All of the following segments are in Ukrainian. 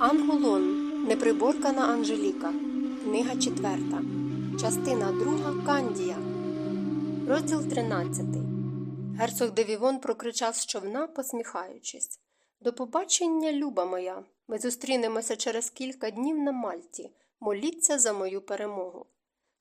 Ангулон. Неприборкана Анжеліка. Книга 4. Частина 2. Кандія. Розділ 13. Герцог Девівон прокричав з човна, посміхаючись. До побачення, люба моя. Ми зустрінемося через кілька днів на Мальті. Моліться за мою перемогу.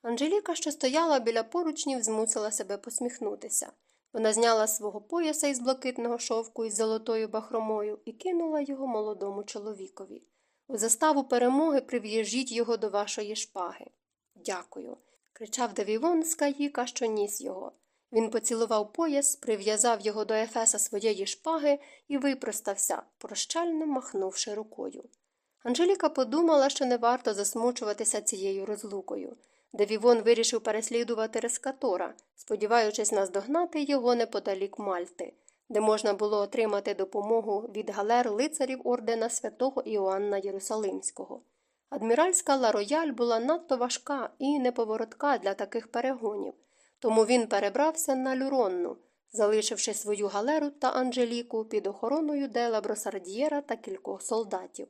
Анжеліка, що стояла біля поручнів, змусила себе посміхнутися. Вона зняла свого пояса із блакитного шовку із золотою бахромою і кинула його молодому чоловікові. У заставу перемоги прив'яжіть його до вашої шпаги. Дякую. кричав Девівон з каїка, що ніс його. Він поцілував пояс, прив'язав його до ефеса своєї шпаги і випростався, прощально махнувши рукою. Анжеліка подумала, що не варто засмучуватися цією розлукою. Девівон вирішив переслідувати Рескатора, сподіваючись наздогнати його неподалік Мальти, де можна було отримати допомогу від галер лицарів ордена святого Іоанна Єрусалимського. Адміральська Ларояль була надто важка і неповоротка для таких перегонів, тому він перебрався на Люронну, залишивши свою галеру та Анжеліку під охороною Дела Бросардієра та кількох солдатів.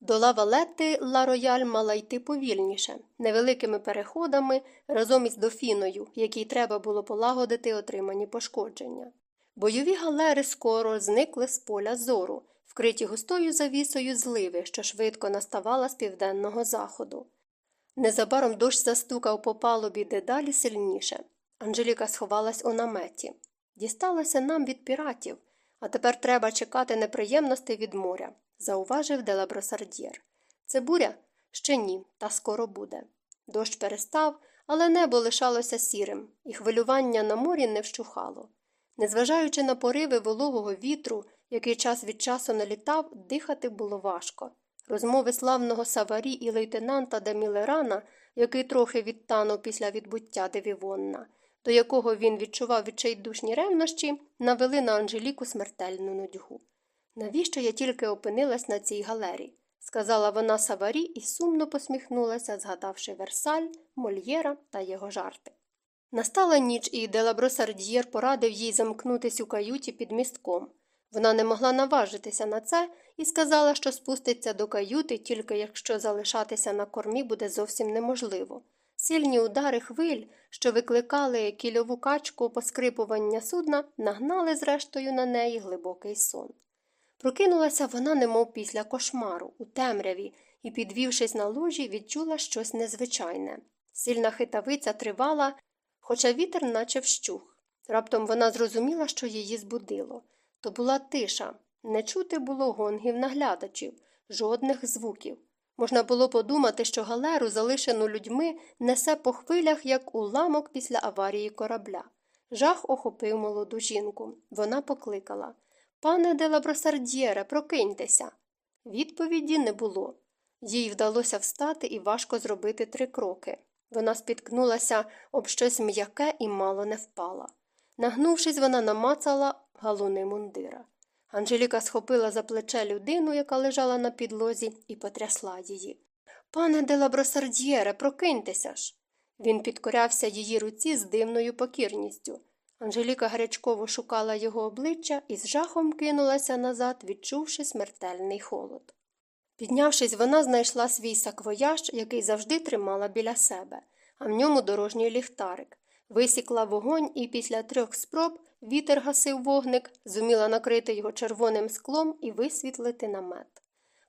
До лавалети Ла Рояль мала йти повільніше, невеликими переходами разом із дофіною, якій треба було полагодити отримані пошкодження. Бойові галери скоро зникли з поля зору, вкриті густою завісою зливи, що швидко наставала з південного заходу. Незабаром дощ застукав по палубі дедалі сильніше. Анжеліка сховалась у наметі. Дісталося нам від піратів, а тепер треба чекати неприємностей від моря зауважив Делабросардєр. Це буря? Ще ні, та скоро буде. Дощ перестав, але небо лишалося сірим, і хвилювання на морі не вщухало. Незважаючи на пориви вологого вітру, який час від часу налітав, дихати було важко. Розмови славного Саварі і лейтенанта Демілерана, який трохи відтанув після відбуття Девівонна, до якого він відчував відчайдушні ревнощі, навели на Анжеліку смертельну нудьгу. Навіщо я тільки опинилась на цій галері? сказала вона Саварі і сумно посміхнулася, згадавши Версаль, Мольєра та його жарти. Настала ніч, і Делабросардієр порадив їй замкнутись у каюті під містком. Вона не могла наважитися на це і сказала, що спуститься до каюти, тільки якщо залишатися на кормі буде зовсім неможливо. Сильні удари хвиль, що викликали кільову качку поскрипування судна, нагнали зрештою на неї глибокий сон. Прокинулася вона, немов після кошмару, у темряві, і, підвівшись на ложі, відчула щось незвичайне. Сильна хитавиця тривала, хоча вітер наче вщух. Раптом вона зрозуміла, що її збудило. То була тиша, не чути було гонгів наглядачів, жодних звуків. Можна було подумати, що галеру, залишену людьми, несе по хвилях, як уламок після аварії корабля. Жах охопив молоду жінку. Вона покликала Пане Делабросардієре, прокиньтеся. Відповіді не було. Їй вдалося встати і важко зробити три кроки. Вона спіткнулася об щось м'яке і мало не впала. Нагнувшись, вона намацала галуни мундира. Анжеліка схопила за плече людину, яка лежала на підлозі, і потрясла її. Пане Делабросардієре, прокиньтеся ж. Він підкорявся її руці з дивною покірністю. Анжеліка гарячково шукала його обличчя і з жахом кинулася назад, відчувши смертельний холод. Піднявшись, вона знайшла свій саквояж, який завжди тримала біля себе, а в ньому дорожній ліхтарик. Висікла вогонь і після трьох спроб вітер гасив вогник, зуміла накрити його червоним склом і висвітлити намет.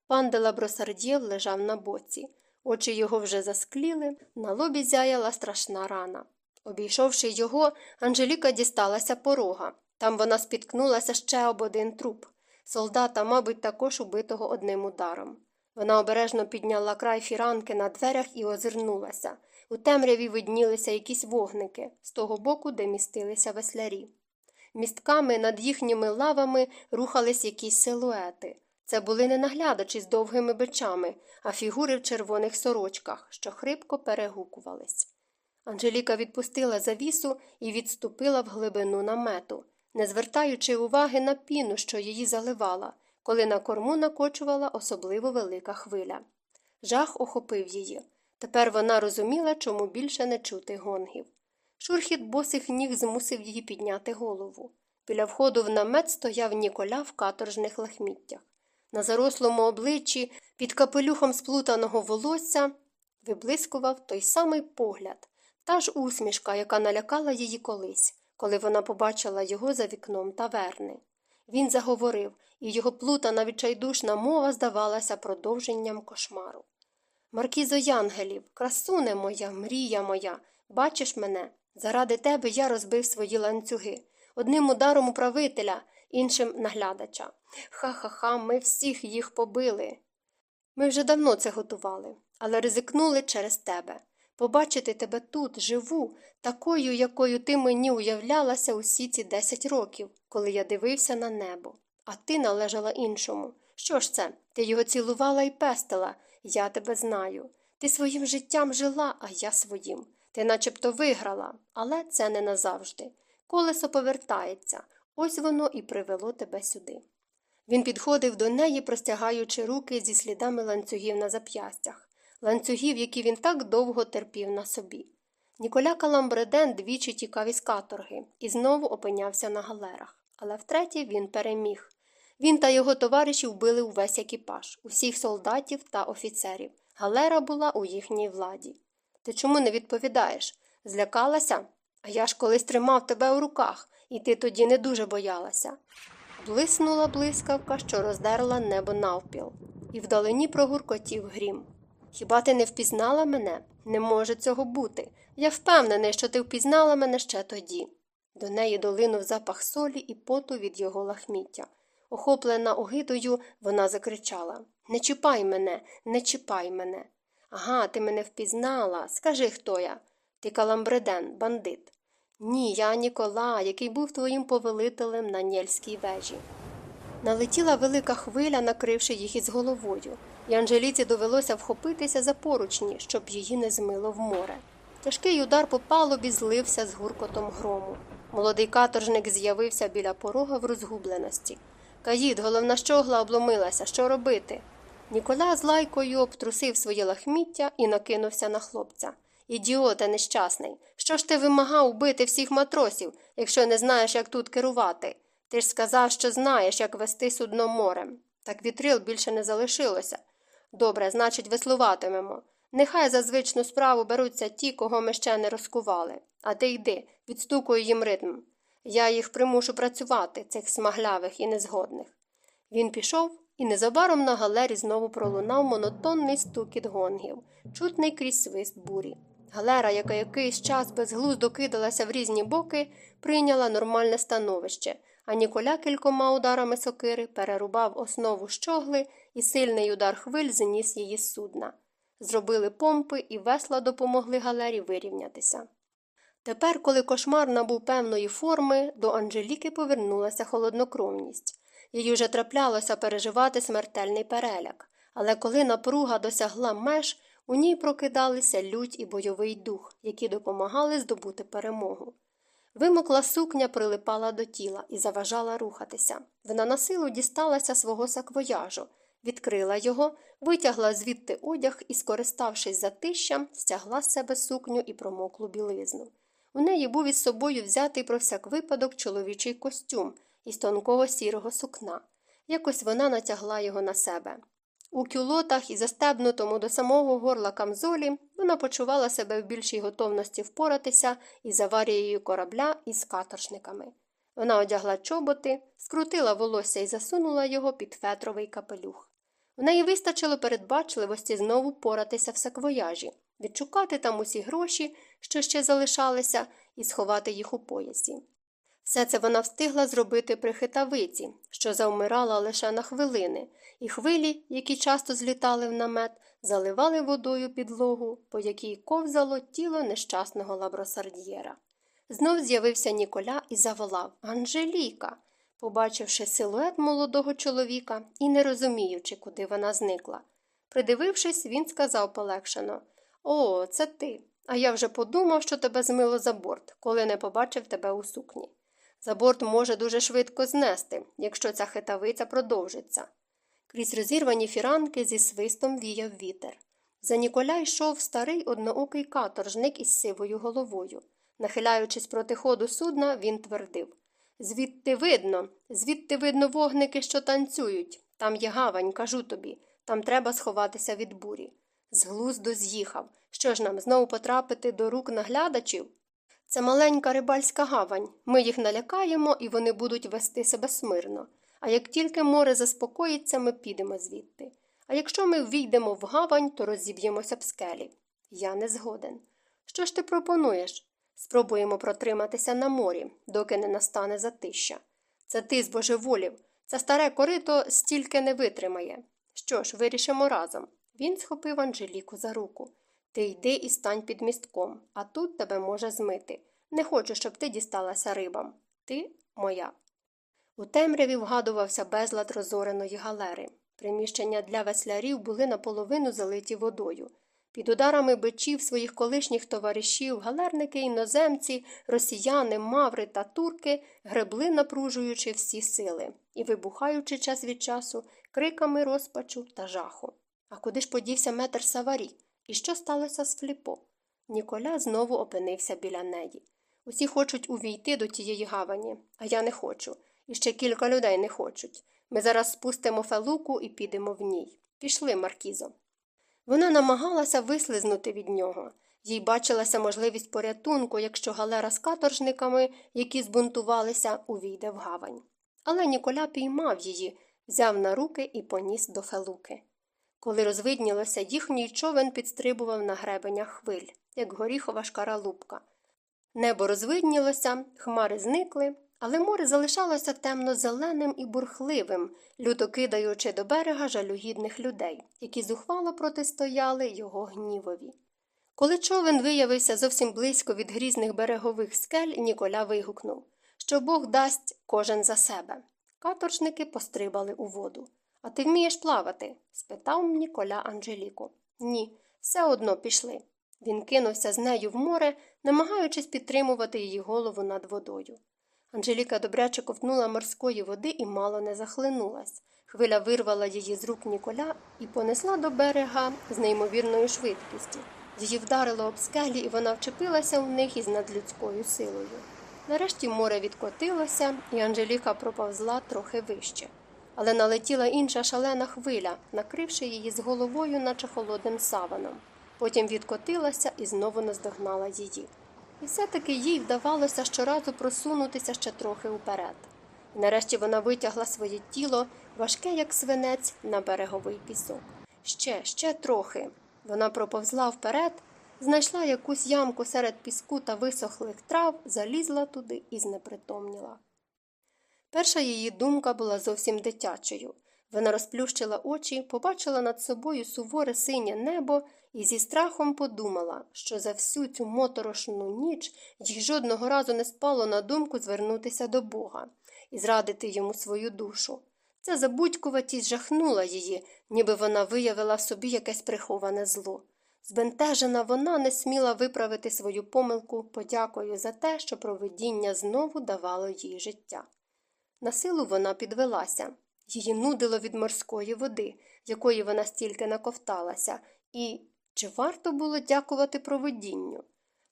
Пан де Лабросардьєр лежав на боці. Очі його вже заскліли, на лобі зяяла страшна рана. Обійшовши його, Анжеліка дісталася порога. Там вона спіткнулася ще об один труп солдата, мабуть, також убитого одним ударом. Вона обережно підняла край фіранки на дверях і озирнулася. У темряві виднілися якісь вогники з того боку, де містилися веслярі. Містками над їхніми лавами рухались якісь силуети. Це були не наглядачі з довгими бичами, а фігури в червоних сорочках, що хрипко перегукувались. Анжеліка відпустила завісу і відступила в глибину намету, не звертаючи уваги на піну, що її заливала, коли на корму накочувала особливо велика хвиля. Жах охопив її. Тепер вона розуміла, чому більше не чути гонгів. Шурхіт босих ніг змусив її підняти голову. Біля входу в намет стояв Ніколя в каторжних лахміттях. На зарослому обличчі, під капелюхом сплутаного волосся, виблискував той самий погляд, та ж усмішка, яка налякала її колись, коли вона побачила його за вікном таверни. Він заговорив, і його плутана відчайдушна мова здавалася продовженням кошмару. Маркізо Янгелів, красуне моя, мрія моя, бачиш мене? Заради тебе я розбив свої ланцюги. Одним ударом управителя, іншим наглядача. Ха-ха-ха, ми всіх їх побили. Ми вже давно це готували, але ризикнули через тебе. Побачити тебе тут, живу, такою, якою ти мені уявлялася усі ці десять років, коли я дивився на небо. А ти належала іншому. Що ж це? Ти його цілувала і пестила. Я тебе знаю. Ти своїм життям жила, а я своїм. Ти начебто виграла, але це не назавжди. Колесо повертається, ось воно і привело тебе сюди. Він підходив до неї, простягаючи руки зі слідами ланцюгів на зап'ястях, ланцюгів, які він так довго терпів на собі. Ніколя Каламбреден двічі тікав із каторги і знову опинявся на галерах, але втретє він переміг. Він та його товариші вбили увесь екіпаж, усіх солдатів та офіцерів. Галера була у їхній владі. Ти чому не відповідаєш? Злякалася? А я ж колись тримав тебе у руках, і ти тоді не дуже боялася. Блиснула блискавка, що роздерла небо навпіл, і вдалині прогуркотів грім. Хіба ти не впізнала мене? Не може цього бути. Я впевнений, що ти впізнала мене ще тоді. До неї долинув запах солі і поту від його лахміття. Охоплена огидою, вона закричала Не чіпай мене, не чіпай мене. Ага, ти мене впізнала. Скажи, хто я? Ти каламбреден, бандит. Ні, я Нікола, який був твоїм повелителем на Нєльській вежі. Налетіла велика хвиля, накривши їх із головою, і Анжеліці довелося вхопитися за поручні, щоб її не змило в море. Тяжкий удар по палубі злився з гуркотом грому. Молодий каторжник з'явився біля порога в розгубленості. Каїд, головна щогла обломилася. Що робити? Нікола з лайкою обтрусив своє лахміття і накинувся на хлопця. Ідіота нещасний. Що ж ти вимагав убити всіх матросів, якщо не знаєш, як тут керувати? Ти ж сказав, що знаєш, як вести судно морем. Так вітрил більше не залишилося. Добре, значить, веслуватимемо. Нехай за звичну справу беруться ті, кого ми ще не розкували. А ти йди, відстукуй їм ритм. Я їх примушу працювати, цих смаглявих і незгодних. Він пішов, і незабаром на галері знову пролунав монотонний стукіт гонгів, чутний крізь свист бурі. Галера, яка якийсь час безглуздо кидалася в різні боки, прийняла нормальне становище, а Ніколя кількома ударами сокири перерубав основу щогли і сильний удар хвиль зніс її з судна. Зробили помпи і весла допомогли галері вирівнятися. Тепер, коли кошмар набув певної форми, до Анжеліки повернулася холоднокровність. Їй уже траплялося переживати смертельний переляк, але коли напруга досягла меж, у ній прокидалися лють і бойовий дух, які допомагали здобути перемогу. Вимокла сукня прилипала до тіла і заважала рухатися. Вона на силу дісталася свого саквояжу, відкрила його, витягла звідти одяг і, скориставшись затищем, стягла з себе сукню і промоклу білизну. У неї був із собою взятий про всяк випадок чоловічий костюм із тонкого сірого сукна. Якось вона натягла його на себе. У кюлотах і застебнутому до самого горла камзолі вона почувала себе в більшій готовності впоратися із аварією корабля із каторшниками. Вона одягла чоботи, скрутила волосся і засунула його під фетровий капелюх. В неї вистачило передбачливості знову поратися в саквояжі, відшукати там усі гроші, що ще залишалися, і сховати їх у поясі. Все це вона встигла зробити при хитавиці, що завмирала лише на хвилини, і хвилі, які часто злітали в намет, заливали водою підлогу, по якій ковзало тіло нещасного лабросардієра. Знов з'явився Ніколя і заволав Анжеліка, побачивши силует молодого чоловіка і не розуміючи, куди вона зникла. Придивившись, він сказав полегшено О, це ти. А я вже подумав, що тебе змило за борт, коли не побачив тебе у сукні. За борт може дуже швидко знести, якщо ця хитавиця продовжиться. Крізь розірвані фіранки зі свистом віяв вітер. За Ніколя йшов старий одноокий каторжник із сивою головою. Нахиляючись проти ходу судна, він твердив Звідти видно, звідти видно вогники, що танцюють. Там є гавань, кажу тобі, там треба сховатися від бурі. З глузду з'їхав. Що ж нам знову потрапити до рук наглядачів? Це маленька рибальська гавань. Ми їх налякаємо і вони будуть вести себе смирно. А як тільки море заспокоїться, ми підемо звідти. А якщо ми ввійдемо в гавань, то розіб'ємося б скелі. Я не згоден. Що ж ти пропонуєш? Спробуємо протриматися на морі, доки не настане затища. Це ти збожеволів. Це старе корито стільки не витримає. Що ж, вирішимо разом. Він схопив Анжеліку за руку. Ти йди і стань під містком, а тут тебе може змити. Не хочу, щоб ти дісталася рибам. Ти моя. У темряві вгадувався безлад розореної галери. Приміщення для веслярів були наполовину залиті водою. Під ударами бичів своїх колишніх товаришів галерники іноземці, росіяни, маври та турки гребли, напружуючи всі сили і вибухаючи час від часу криками розпачу та жаху. А куди ж подівся метр Саварі? І що сталося з Фліпо? Ніколя знову опинився біля неї. Усі хочуть увійти до тієї гавані, а я не хочу. І ще кілька людей не хочуть. Ми зараз спустимо фелуку і підемо в ній. Пішли, Маркізо. Вона намагалася вислизнути від нього. Їй бачилася можливість порятунку, якщо галера з каторжниками, які збунтувалися, увійде в гавань. Але Ніколя піймав її, взяв на руки і поніс до фелуки. Коли розвиднілося, їхній човен підстрибував на гребенях хвиль, як горіхова шкаралупка. Небо розвиднілося, хмари зникли, але море залишалося темно-зеленим і бурхливим, люто кидаючи до берега жалюгідних людей, які зухвало протистояли його гнівові. Коли човен виявився зовсім близько від грізних берегових скель, Ніколя вигукнув, що Бог дасть кожен за себе. Каторшники пострибали у воду. А ти вмієш плавати? спитав Ніколя Анжеліку. Ні, все одно пішли. Він кинувся з нею в море, намагаючись підтримувати її голову над водою. Анжеліка добряче ковтнула морської води і мало не захлинулась. Хвиля вирвала її з рук Ніколя і понесла до берега з неймовірною швидкістю. Її вдарило об скелі, і вона вчепилася в них із надлюдською силою. Нарешті море відкотилося, і Анжеліка проповзла трохи вище. Але налетіла інша шалена хвиля, накривши її з головою, наче холодним саваном. Потім відкотилася і знову наздогнала її. І все-таки їй вдавалося щоразу просунутися ще трохи уперед. Нарешті вона витягла своє тіло, важке, як свинець, на береговий пісок. Ще, ще трохи. Вона проповзла вперед, знайшла якусь ямку серед піску та висохлих трав, залізла туди і знепритомніла. Перша її думка була зовсім дитячою. Вона розплющила очі, побачила над собою суворе синє небо і зі страхом подумала, що за всю цю моторошну ніч їй жодного разу не спало на думку звернутися до Бога і зрадити йому свою душу. Ця забудькуватість жахнула її, ніби вона виявила собі якесь приховане зло. Збентежена вона не сміла виправити свою помилку подякою за те, що провидіння знову давало їй життя. На силу вона підвелася. Її нудило від морської води, якої вона стільки наковталася, і чи варто було дякувати провидінню?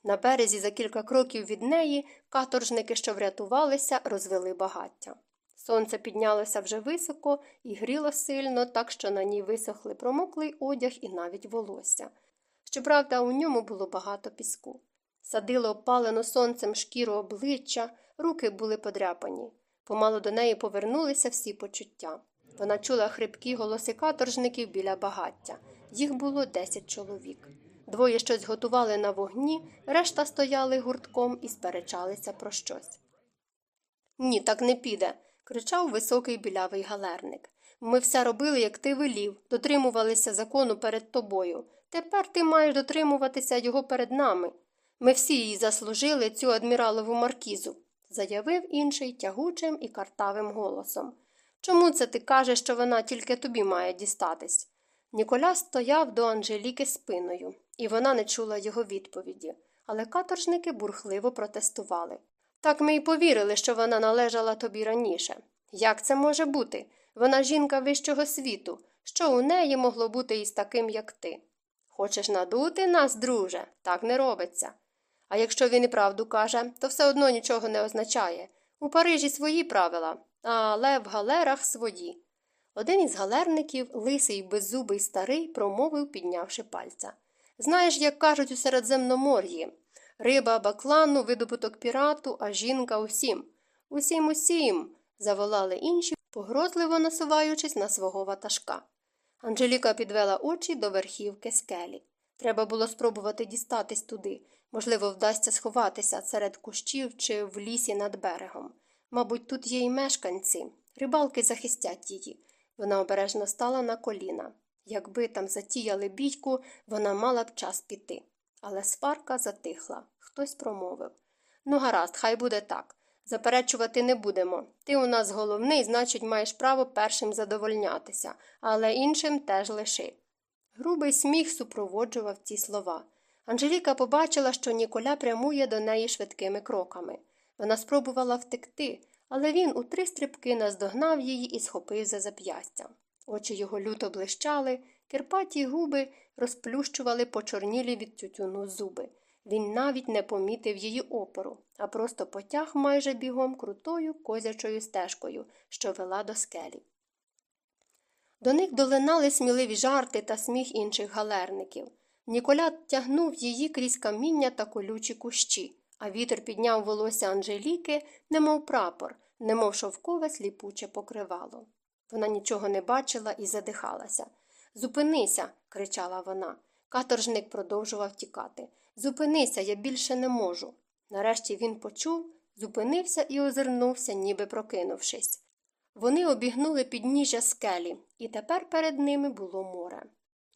На березі за кілька кроків від неї каторжники, що врятувалися, розвели багаття. Сонце піднялося вже високо і гріло сильно, так що на ній висохли промоклий одяг і навіть волосся. Щоправда, у ньому було багато піску. Садило опалено сонцем шкіру обличчя, руки були подряпані. Помалу до неї повернулися всі почуття. Вона чула хрипкі голоси каторжників біля багаття. Їх було десять чоловік. Двоє щось готували на вогні, решта стояли гуртком і сперечалися про щось. Ні, так не піде, кричав високий білявий галерник. Ми все робили, як ти велів, дотримувалися закону перед тобою. Тепер ти маєш дотримуватися його перед нами. Ми всі її заслужили, цю адміралову маркізу заявив інший тягучим і картавим голосом. Чому це ти кажеш, що вона тільки тобі має дістатись? Ніколя стояв до Анжеліки спиною, і вона не чула його відповіді, але каторжники бурхливо протестували. Так ми й повірили, що вона належала тобі раніше. Як це може бути? Вона жінка вищого світу. Що у неї могло бути із таким, як ти? Хочеш надути нас, друже? Так не робиться. А якщо він і правду каже, то все одно нічого не означає. У Парижі свої правила, але в галерах свої. Один із галерників, лисий беззубий старий, промовив, піднявши пальця. Знаєш, як кажуть у Середземномор'ї риба баклану, видобуток пірату, а жінка усім. Усім усім. заволали інші, погрозливо насуваючись на свого ватажка. Анжеліка підвела очі до верхівки скелі. Треба було спробувати дістатись туди. Можливо, вдасться сховатися серед кущів чи в лісі над берегом. Мабуть, тут є й мешканці. Рибалки захистять її. Вона обережно стала на коліна. Якби там затіяли бійку, вона мала б час піти. Але сварка затихла. Хтось промовив Ну, гаразд, хай буде так. Заперечувати не будемо. Ти у нас головний, значить, маєш право першим задовольнятися, але іншим теж лиши. Грубий сміх супроводжував ці слова. Анжеліка побачила, що Ніколя прямує до неї швидкими кроками. Вона спробувала втекти, але він у три стрибки наздогнав її і схопив за зап'ястя. Очі його люто блищали, кирпаті губи розплющували почорнілі від тютюну зуби. Він навіть не помітив її опору, а просто потяг майже бігом крутою козячою стежкою, що вела до скелі. До них долинали сміливі жарти та сміх інших галерників. Ніколя тягнув її крізь каміння та колючі кущі, а вітер підняв волосся Анжеліки, немов прапор, немов шовкове сліпуче покривало. Вона нічого не бачила і задихалася. Зупинися, кричала вона. Каторжник продовжував тікати. Зупинися, я більше не можу. Нарешті він почув, зупинився і озирнувся, ніби прокинувшись. Вони обігнули підніжжя скелі, і тепер перед ними було море.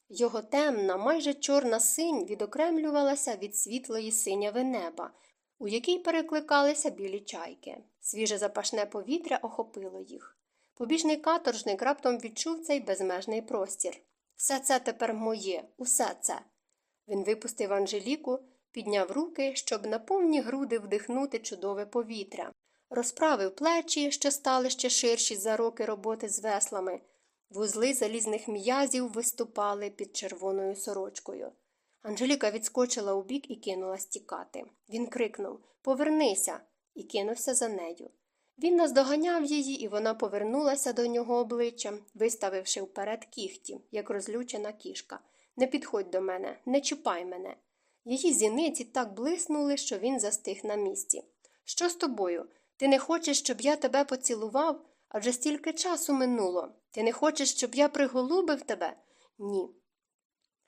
Його темна, майже чорна синь відокремлювалася від світлої синяви неба, у якій перекликалися білі чайки. Свіже запашне повітря охопило їх. Побіжний каторжник раптом відчув цей безмежний простір. Все це тепер моє, усе це. Він випустив Анжеліку, підняв руки, щоб на повні груди вдихнути чудове повітря, розправив плечі, що стали ще ширші за роки роботи з веслами. Вузли залізних м'язів виступали під червоною сорочкою. Анжеліка відскочила у бік і кинулась тікати. Він крикнув Повернися, і кинувся за нею. Він наздоганяв її, і вона повернулася до нього обличчям, виставивши вперед кіхті, як розлючена кішка. Не підходь до мене, не чіпай мене. Її зіниці так блиснули, що він застиг на місці. Що з тобою? Ти не хочеш, щоб я тебе поцілував? Адже стільки часу минуло. Ти не хочеш, щоб я приголубив тебе? Ні.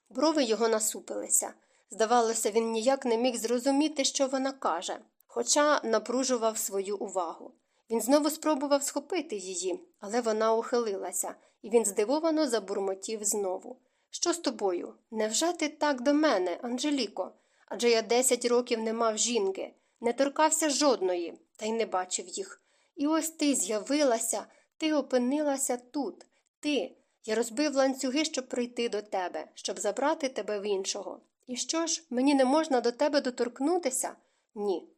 Брови його насупилися. Здавалося, він ніяк не міг зрозуміти, що вона каже, хоча напружував свою увагу. Він знову спробував схопити її, але вона ухилилася, і він здивовано забурмотів знову. Що з тобою? Невже ти так до мене, Анжеліко? Адже я десять років не мав жінки, не торкався жодної, та й не бачив їх. І ось ти з'явилася, ти опинилася тут, ти. Я розбив ланцюги, щоб прийти до тебе, щоб забрати тебе в іншого. І що ж, мені не можна до тебе доторкнутися? Ні.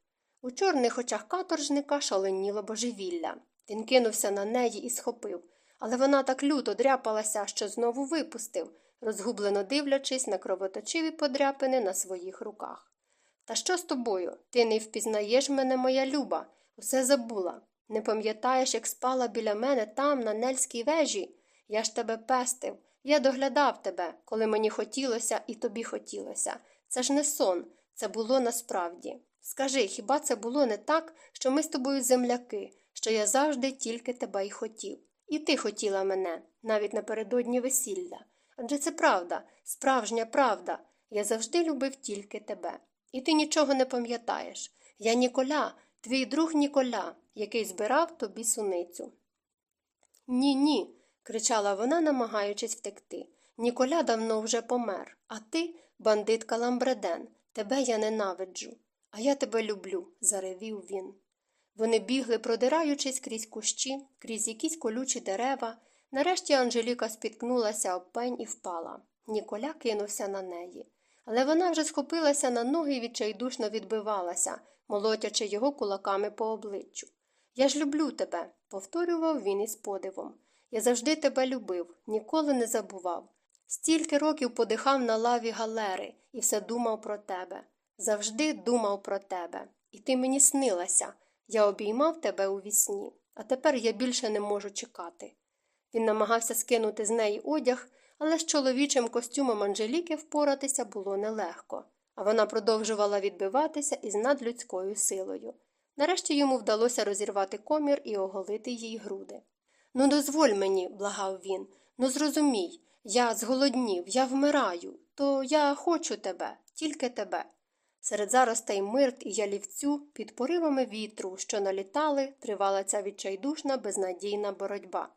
У чорних очах каторжника шаленіло божевілля. Він кинувся на неї і схопив, але вона так люто дряпалася, що знову випустив, розгублено дивлячись на кровоточиві подряпини на своїх руках. Та що з тобою? Ти не впізнаєш мене, моя люба, усе забула. Не пам'ятаєш, як спала біля мене там, на Нельській вежі? Я ж тебе пестив, я доглядав тебе, коли мені хотілося і тобі хотілося. Це ж не сон, це було насправді. Скажи, хіба це було не так, що ми з тобою земляки, що я завжди тільки тебе й хотів? І ти хотіла мене, навіть напередодні весілля. Адже це правда, справжня правда. Я завжди любив тільки тебе. І ти нічого не пам'ятаєш. Я Ніколя, твій друг Ніколя, який збирав тобі суницю. Ні, ні, кричала вона, намагаючись втекти. Ніколя давно вже помер, а ти, бандитка Ламбреден, тебе я ненавиджу. А я тебе люблю, заревів він. Вони бігли, продираючись крізь кущі, крізь якісь колючі дерева. Нарешті Анжеліка спіткнулася об пень і впала. Ніколя кинувся на неї. Але вона вже схопилася на ноги і відчайдушно відбивалася, молотячи його кулаками по обличчю. Я ж люблю тебе, повторював він із подивом. Я завжди тебе любив, ніколи не забував. Стільки років подихав на лаві галери і все думав про тебе. Завжди думав про тебе. І ти мені снилася. Я обіймав тебе у вісні, а тепер я більше не можу чекати. Він намагався скинути з неї одяг, але з чоловічим костюмом Анжеліки впоратися було нелегко, а вона продовжувала відбиватися із надлюдською силою. Нарешті йому вдалося розірвати комір і оголити їй груди. Ну, дозволь мені, благав він, ну зрозумій, я зголоднів, я вмираю, то я хочу тебе, тільки тебе. Серед заростей мирт і ялівцю під поривами вітру, що налітали, тривала ця відчайдушна, безнадійна боротьба.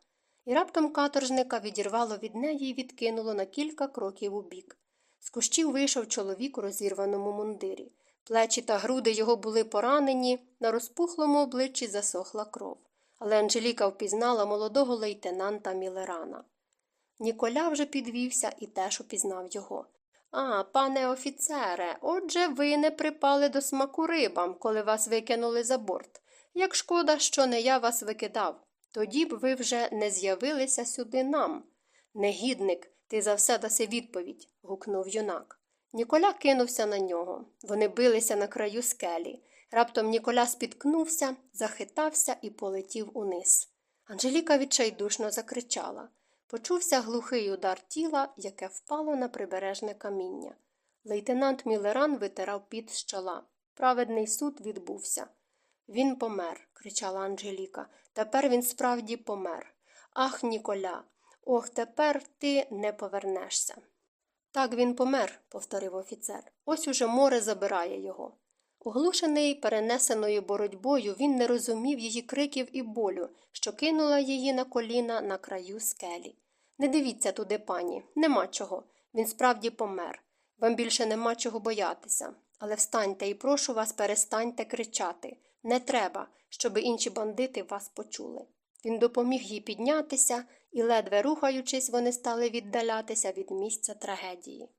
І раптом каторжника відірвало від неї і відкинуло на кілька кроків убік. З кущів вийшов чоловік у розірваному мундирі. Плечі та груди його були поранені, на розпухлому обличчі засохла кров. Але Анжеліка впізнала молодого лейтенанта Мілерана. Ніколя вже підвівся і теж упізнав його. А, пане офіцере, отже, ви не припали до смаку рибам, коли вас викинули за борт. Як шкода, що не я вас викидав. Тоді б ви вже не з'явилися сюди нам. Негідник, ти за все даси відповідь. гукнув юнак. Ніколя кинувся на нього. Вони билися на краю скелі. Раптом Ніколя спіткнувся, захитався і полетів униз. Анжеліка відчайдушно закричала. Почувся глухий удар тіла, яке впало на прибережне каміння. Лейтенант Мілеран витирав під з чола. Праведний суд відбувся. Він помер, кричала Анжеліка. Тепер він справді помер. Ах, Ніколя, ох, тепер ти не повернешся. Так він помер, повторив офіцер. Ось уже море забирає його. Оглушений перенесеною боротьбою, він не розумів її криків і болю, що кинула її на коліна на краю скелі. Не дивіться туди, пані, нема чого. Він справді помер. Вам більше нема чого боятися. Але встаньте і прошу вас, перестаньте кричати. Не треба, щоби інші бандити вас почули. Він допоміг їй піднятися, і, ледве рухаючись, вони стали віддалятися від місця трагедії.